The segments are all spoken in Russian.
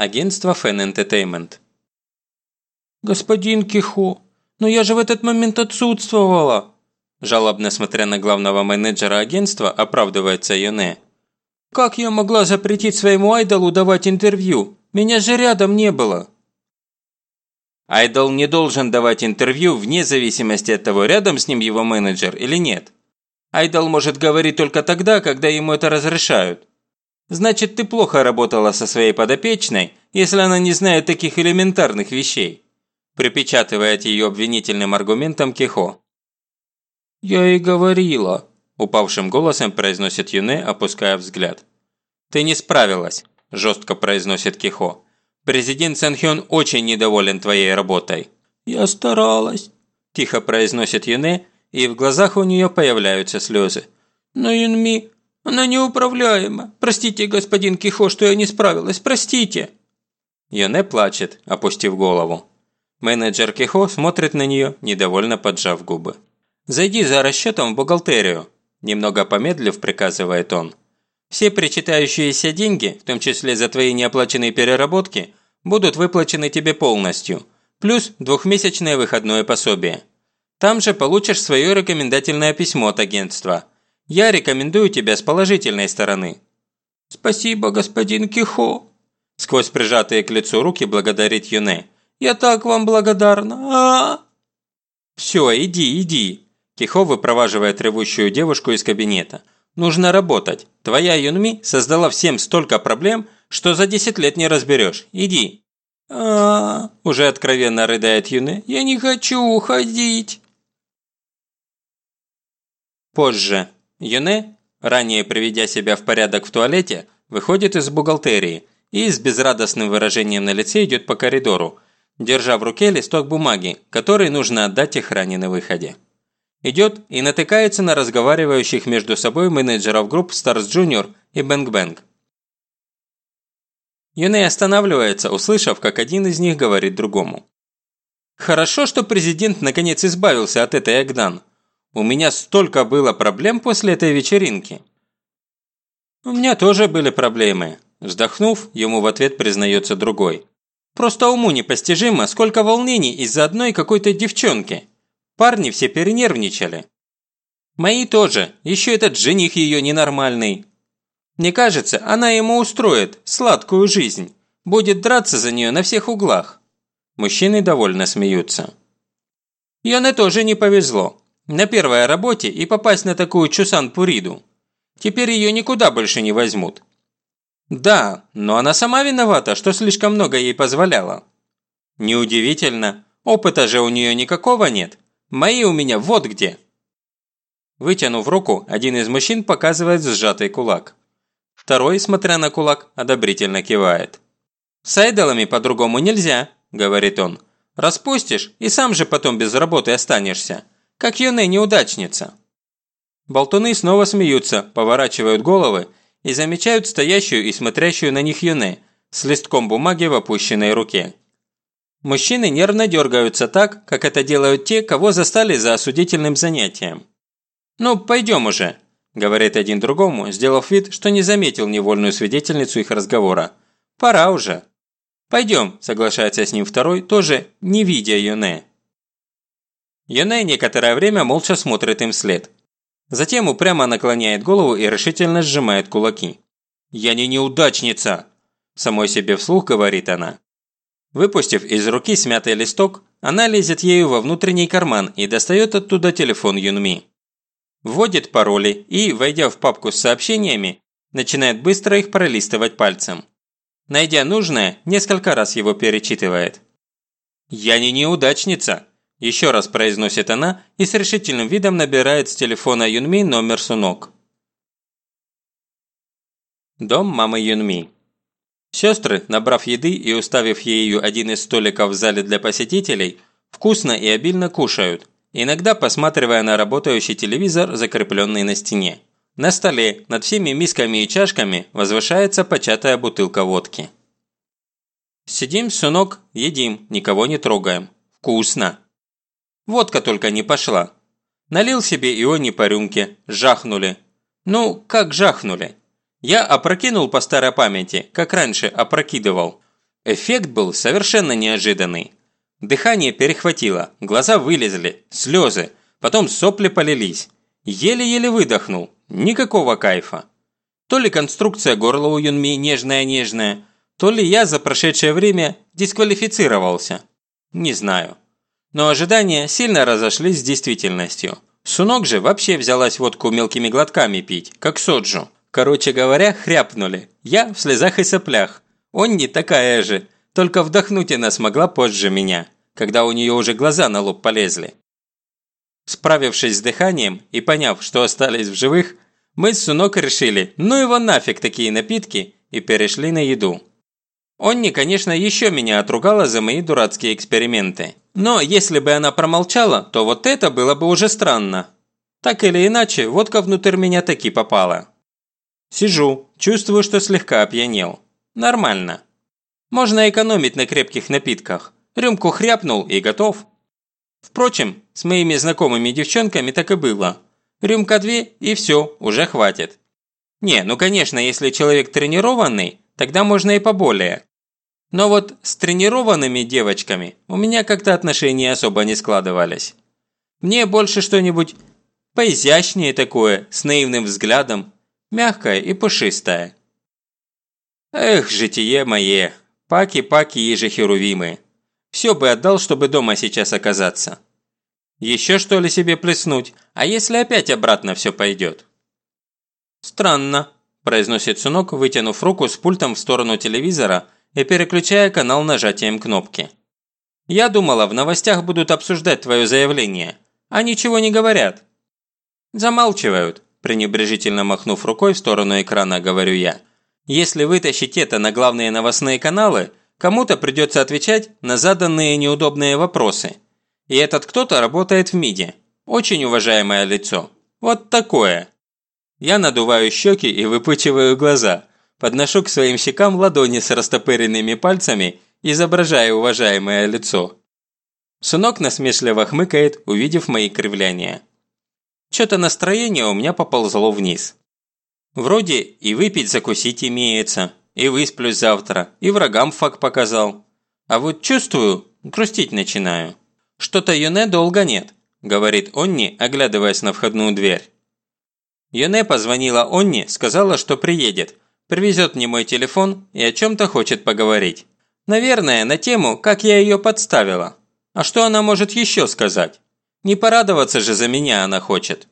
Агентство Fan Entertainment. «Господин Кихо, но я же в этот момент отсутствовала!» Жалобно смотря на главного менеджера агентства, оправдывается Йоне. «Как я могла запретить своему айдолу давать интервью? Меня же рядом не было!» Айдол не должен давать интервью вне зависимости от того, рядом с ним его менеджер или нет. Айдол может говорить только тогда, когда ему это разрешают. Значит, ты плохо работала со своей подопечной, если она не знает таких элементарных вещей. Припечатывает ее обвинительным аргументом Кихо. «Я и говорила», – упавшим голосом произносит Юне, опуская взгляд. «Ты не справилась», – жестко произносит Кихо. «Президент Санхён очень недоволен твоей работой». «Я старалась», – тихо произносит Юне, и в глазах у нее появляются слезы. «Но Юнми, она неуправляема. Простите, господин Кихо, что я не справилась, простите». Юне плачет, опустив голову. Менеджер Кихо смотрит на нее, недовольно поджав губы. «Зайди за расчетом в бухгалтерию», – немного помедлив приказывает он. «Все причитающиеся деньги, в том числе за твои неоплаченные переработки, будут выплачены тебе полностью, плюс двухмесячное выходное пособие. Там же получишь свое рекомендательное письмо от агентства. Я рекомендую тебя с положительной стороны». «Спасибо, господин Кихо», – сквозь прижатые к лицу руки благодарит Юне. «Я так вам благодарна. А, -а. «Все, иди, иди», Кихо выпроваживает ревущую девушку из кабинета. «Нужно работать. Твоя Юнми создала всем столько проблем, что за 10 лет не разберешь. Иди». А уже откровенно рыдает Юне. «Я не хочу уходить». Позже. Юне, ранее приведя себя в порядок в туалете, выходит из бухгалтерии и с безрадостным выражением на лице идет по коридору, держа в руке листок бумаги, который нужно отдать охране на выходе. Идет и натыкается на разговаривающих между собой менеджеров групп Stars Junior и Bang Bang. Юней останавливается, услышав, как один из них говорит другому. «Хорошо, что президент наконец избавился от этой Эгдан. У меня столько было проблем после этой вечеринки». «У меня тоже были проблемы», – вздохнув, ему в ответ признается другой. «Просто уму непостижимо, сколько волнений из-за одной какой-то девчонки. Парни все перенервничали. Мои тоже, еще этот жених ее ненормальный. Мне кажется, она ему устроит сладкую жизнь. Будет драться за нее на всех углах. Мужчины довольно смеются. Йоне тоже не повезло. На первой работе и попасть на такую Чусан-Пуриду. Теперь ее никуда больше не возьмут. Да, но она сама виновата, что слишком много ей позволяла. Неудивительно, опыта же у нее никакого нет. Мои у меня вот где!» Вытянув руку, один из мужчин показывает сжатый кулак. Второй, смотря на кулак, одобрительно кивает. «С айдолами по-другому нельзя», – говорит он. «Распустишь, и сам же потом без работы останешься. Как юная неудачница». Болтуны снова смеются, поворачивают головы и замечают стоящую и смотрящую на них юне с листком бумаги в опущенной руке. Мужчины нервно дергаются так, как это делают те, кого застали за осудительным занятием. «Ну, пойдем уже», – говорит один другому, сделав вид, что не заметил невольную свидетельницу их разговора. «Пора уже». «Пойдем», – соглашается с ним второй, тоже не видя Йоне. Йоне некоторое время молча смотрит им вслед. Затем упрямо наклоняет голову и решительно сжимает кулаки. «Я не неудачница!» – самой себе вслух говорит она. Выпустив из руки смятый листок, она лезет ею во внутренний карман и достает оттуда телефон Юнми. Вводит пароли и, войдя в папку с сообщениями, начинает быстро их пролистывать пальцем. Найдя нужное, несколько раз его перечитывает. «Я не неудачница», – еще раз произносит она и с решительным видом набирает с телефона Юнми номер Сунок. Дом мамы Юнми. Сестры, набрав еды и уставив ею один из столиков в зале для посетителей, вкусно и обильно кушают, иногда посматривая на работающий телевизор, закрепленный на стене. На столе, над всеми мисками и чашками, возвышается початая бутылка водки. Сидим, сунок, едим, никого не трогаем. Вкусно. Водка только не пошла. Налил себе иони по рюмке, жахнули. Ну, как жахнули? Я опрокинул по старой памяти, как раньше опрокидывал. Эффект был совершенно неожиданный. Дыхание перехватило, глаза вылезли, слезы, потом сопли полились. Еле-еле выдохнул, никакого кайфа. То ли конструкция горла у Юнми нежная-нежная, то ли я за прошедшее время дисквалифицировался. Не знаю. Но ожидания сильно разошлись с действительностью. Сунок же вообще взялась водку мелкими глотками пить, как соджу. Короче говоря, хряпнули. Я в слезах и соплях. Он не такая же, только вдохнуть она смогла позже меня, когда у нее уже глаза на лоб полезли. Справившись с дыханием и поняв, что остались в живых, мы с Сунок решили, ну его нафиг такие напитки, и перешли на еду. Онни, конечно, еще меня отругала за мои дурацкие эксперименты. Но если бы она промолчала, то вот это было бы уже странно. Так или иначе, водка внутрь меня таки попала. Сижу, чувствую, что слегка опьянел. Нормально. Можно экономить на крепких напитках. Рюмку хряпнул и готов. Впрочем, с моими знакомыми девчонками так и было. Рюмка две и все, уже хватит. Не, ну конечно, если человек тренированный, тогда можно и поболее. Но вот с тренированными девочками у меня как-то отношения особо не складывались. Мне больше что-нибудь поизящнее такое, с наивным взглядом, мягкое и пушистое. Эх, житие мое, паки-паки и же херувимы. Все бы отдал, чтобы дома сейчас оказаться. Еще что ли себе плеснуть, а если опять обратно все пойдет? Странно, произносит Сунок, вытянув руку с пультом в сторону телевизора и переключая канал нажатием кнопки. «Я думала, в новостях будут обсуждать твое заявление, а ничего не говорят». «Замалчивают», – пренебрежительно махнув рукой в сторону экрана, говорю я. «Если вытащить это на главные новостные каналы, кому-то придется отвечать на заданные неудобные вопросы. И этот кто-то работает в МИДе. Очень уважаемое лицо. Вот такое». Я надуваю щеки и выпучиваю глаза – Подношу к своим щекам ладони с растопыренными пальцами, изображая уважаемое лицо. Сынок насмешливо хмыкает, увидев мои кривляния. Что-то настроение у меня поползло вниз. Вроде и выпить закусить имеется, и высплюсь завтра, и врагам факт показал. А вот чувствую, грустить начинаю. Что-то Юне долго нет, говорит Онни, оглядываясь на входную дверь. Юне позвонила Онни, сказала, что приедет, привезет мне мой телефон и о чем-то хочет поговорить. Наверное, на тему, как я ее подставила. А что она может еще сказать? Не порадоваться же за меня она хочет.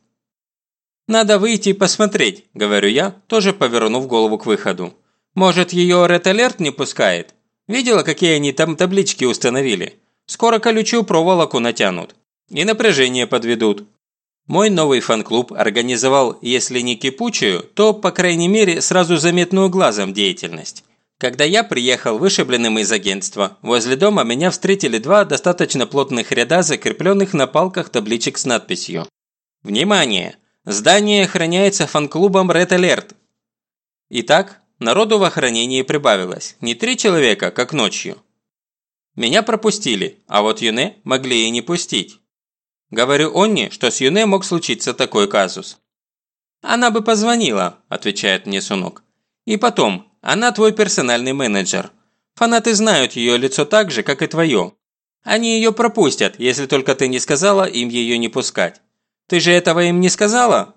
«Надо выйти и посмотреть», – говорю я, тоже повернув голову к выходу. «Может, ее Red Alert не пускает? Видела, какие они там таблички установили? Скоро колючую проволоку натянут. И напряжение подведут. Мой новый фан-клуб организовал, если не кипучую, то, по крайней мере, сразу заметную глазом деятельность. Когда я приехал вышибленным из агентства, возле дома меня встретили два достаточно плотных ряда закрепленных на палках табличек с надписью «Внимание! Здание охраняется фан-клубом Red Alert». Итак, народу в охранении прибавилось, не три человека, как ночью. Меня пропустили, а вот Юне могли и не пустить. Говорю Онни, что с Юне мог случиться такой казус. «Она бы позвонила», – отвечает мне Сунок. «И потом, она твой персональный менеджер. Фанаты знают ее лицо так же, как и твое. Они ее пропустят, если только ты не сказала им ее не пускать. Ты же этого им не сказала?»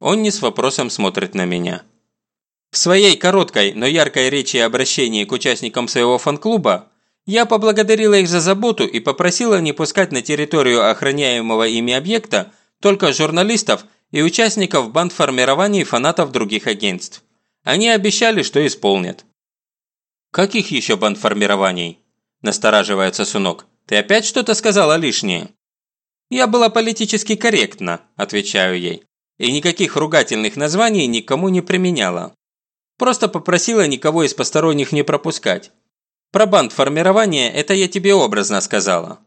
Онни с вопросом смотрит на меня. В своей короткой, но яркой речи и обращении к участникам своего фан-клуба я поблагодарила их за заботу и попросила не пускать на территорию охраняемого ими объекта только журналистов и участников бандформирований фанатов других агентств. Они обещали, что исполнят. «Каких еще бандформирований?» – настораживается Сунок. «Ты опять что-то сказала лишнее?» «Я была политически корректна», – отвечаю ей. «И никаких ругательных названий никому не применяла. Просто попросила никого из посторонних не пропускать. Про бандформирование это я тебе образно сказала».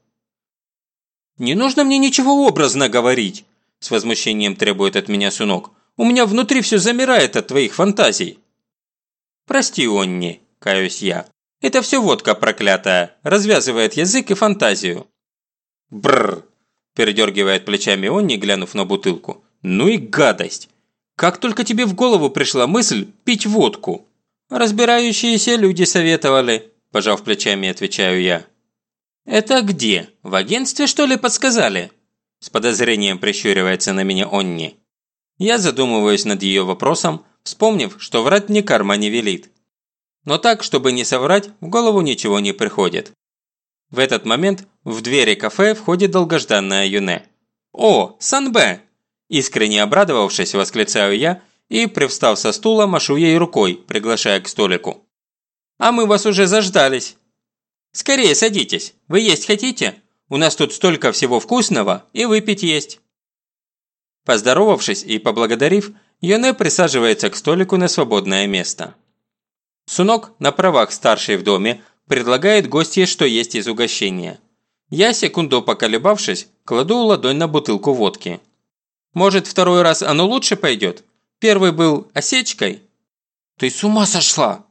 «Не нужно мне ничего образно говорить», – с возмущением требует от меня Сунок. «У меня внутри все замирает от твоих фантазий». «Прости, Онни», – каюсь я. «Это все водка проклятая, развязывает язык и фантазию». «Бррр», – передергивает плечами Онни, глянув на бутылку. «Ну и гадость! Как только тебе в голову пришла мысль пить водку?» «Разбирающиеся люди советовали», – пожав плечами, отвечаю я. «Это где? В агентстве, что ли, подсказали?» С подозрением прищуривается на меня Онни. Я задумываюсь над ее вопросом, вспомнив, что врать мне карма не велит. Но так, чтобы не соврать, в голову ничего не приходит. В этот момент в двери кафе входит долгожданная Юне. «О, Санбэ!» Искренне обрадовавшись, восклицаю я и, привстав со стула, машу ей рукой, приглашая к столику. «А мы вас уже заждались!» «Скорее садитесь, вы есть хотите? У нас тут столько всего вкусного и выпить есть!» Поздоровавшись и поблагодарив, Йоне присаживается к столику на свободное место. Сунок, на правах старший в доме, предлагает гостье, что есть из угощения. Я, секунду поколебавшись, кладу ладонь на бутылку водки. Может, второй раз оно лучше пойдет? Первый был осечкой? «Ты с ума сошла!»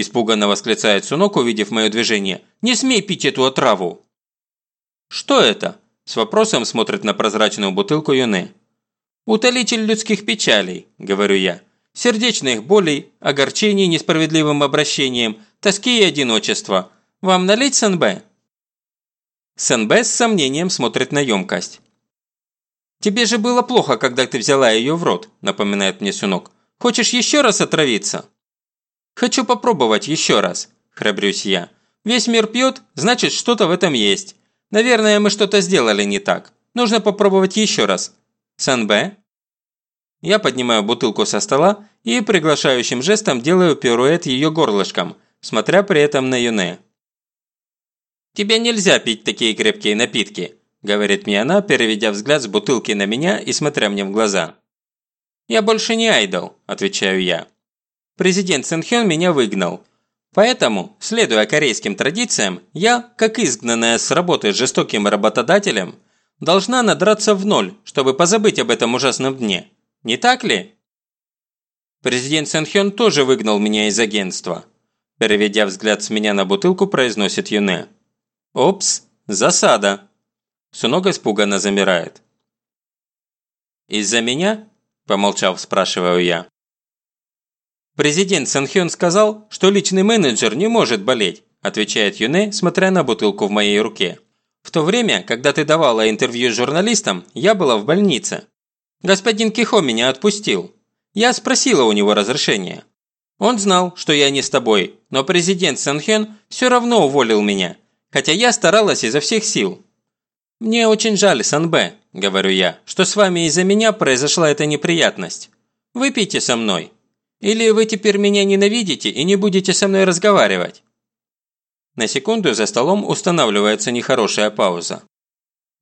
Испуганно восклицает Сунок, увидев мое движение. «Не смей пить эту отраву!» «Что это?» С вопросом смотрит на прозрачную бутылку Юне. «Утолитель людских печалей», – говорю я. «Сердечных болей, огорчений несправедливым обращением, тоски и одиночества. Вам налить СНБ?» СНБ с сомнением смотрит на емкость. «Тебе же было плохо, когда ты взяла ее в рот», – напоминает мне Сунок. «Хочешь еще раз отравиться?» «Хочу попробовать еще раз», – храбрюсь я. «Весь мир пьет, значит, что-то в этом есть. Наверное, мы что-то сделали не так. Нужно попробовать еще раз. Санбэ?» Я поднимаю бутылку со стола и приглашающим жестом делаю пируэт ее горлышком, смотря при этом на Юне. «Тебе нельзя пить такие крепкие напитки», – говорит мне она, переведя взгляд с бутылки на меня и смотря мне в глаза. «Я больше не айдол», – отвечаю я. «Президент Сэнхён меня выгнал. Поэтому, следуя корейским традициям, я, как изгнанная с работы жестоким работодателем, должна надраться в ноль, чтобы позабыть об этом ужасном дне. Не так ли?» Президент Сэнхён тоже выгнал меня из агентства. Переведя взгляд с меня на бутылку, произносит Юне. «Опс, засада!» Сунок испуганно замирает. «Из-за меня?» – помолчав, спрашиваю я. «Президент Санхён сказал, что личный менеджер не может болеть», – отвечает Юне, смотря на бутылку в моей руке. «В то время, когда ты давала интервью журналистам, я была в больнице. Господин Кихо меня отпустил. Я спросила у него разрешения. Он знал, что я не с тобой, но президент Санхён все равно уволил меня, хотя я старалась изо всех сил. «Мне очень жаль, Санбэ», – говорю я, – «что с вами из-за меня произошла эта неприятность. Выпейте со мной. Или вы теперь меня ненавидите и не будете со мной разговаривать?» На секунду за столом устанавливается нехорошая пауза.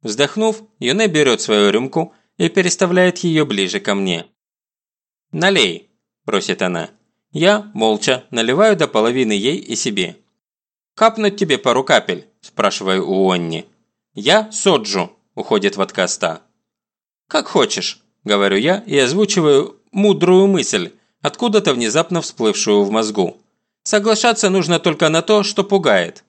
Вздохнув, Юне берет свою рюмку и переставляет ее ближе ко мне. «Налей», – просит она. Я, молча, наливаю до половины ей и себе. «Капнуть тебе пару капель?» – спрашиваю у Онни. «Я Соджу», – уходит в откаста. «Как хочешь», – говорю я и озвучиваю мудрую мысль, откуда-то внезапно всплывшую в мозгу. Соглашаться нужно только на то, что пугает.